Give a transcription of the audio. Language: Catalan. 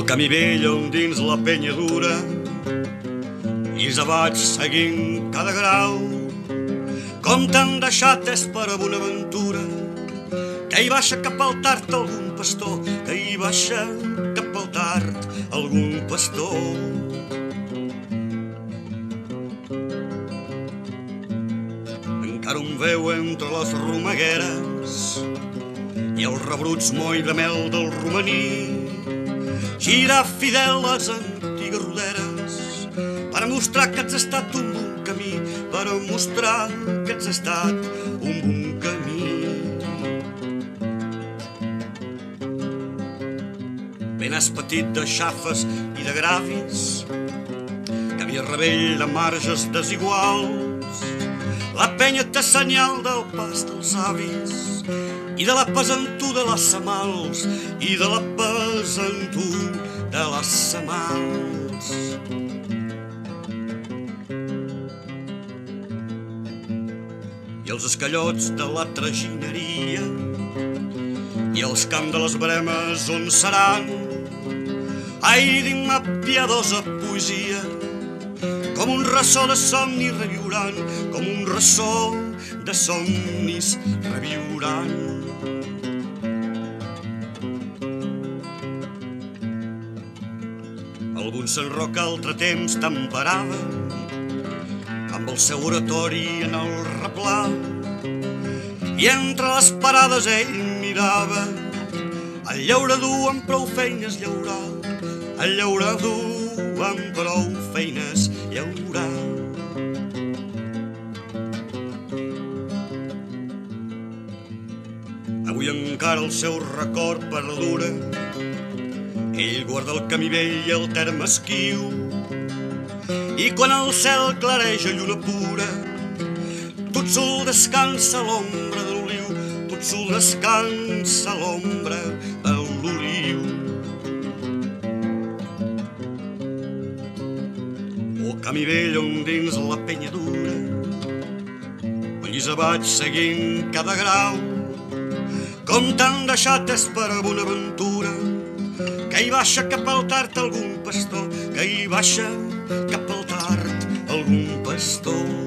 camí vell on dins la penya dura i vaig seguint cada grau com t'han deixat és per a Bonaventura que hi baixa cap al tard algun pastor que hi baixa cap al tard algun pastor. Encara un veu entre les romagueres i els rebruts moll de mel del romaní girar fidel les antigues roderes per mostrar que ets estat un bon camí, per mostrar que ets estat un bon camí. Ben has petit de xafes i de gravis, que havia rebell de marges desiguals, la penya té senyal del pas dels avis i de la pesantur de les semals i de la pesantur de les semals. I els escallots de la tragineria i els camps de les bremes on seran ai, dic-me piadosa poesia com un ressò de somni reviuran, com un ressò de somnis reviuran. Algun s'enroca altre temps temperava amb el seu oratori en el replà i entre les parades ell mirava el llaurador amb prou feines llaurar, el llaurador amb prou feines llaurar. Avui encara el seu record perdura. Ell guarda el camí vell i el terme esquiu. I quan el cel clareja lluna pura, tot sol descansa l'ombra de l'oliu, tot sol descansa l'ombra de Camí vell on dins la penya dura, on llisa vaig seguint cada grau, com t'han deixat és per a Bonaventura, que hi baixa cap al tard algun pastor, que hi baixa cap al tard algun pastor.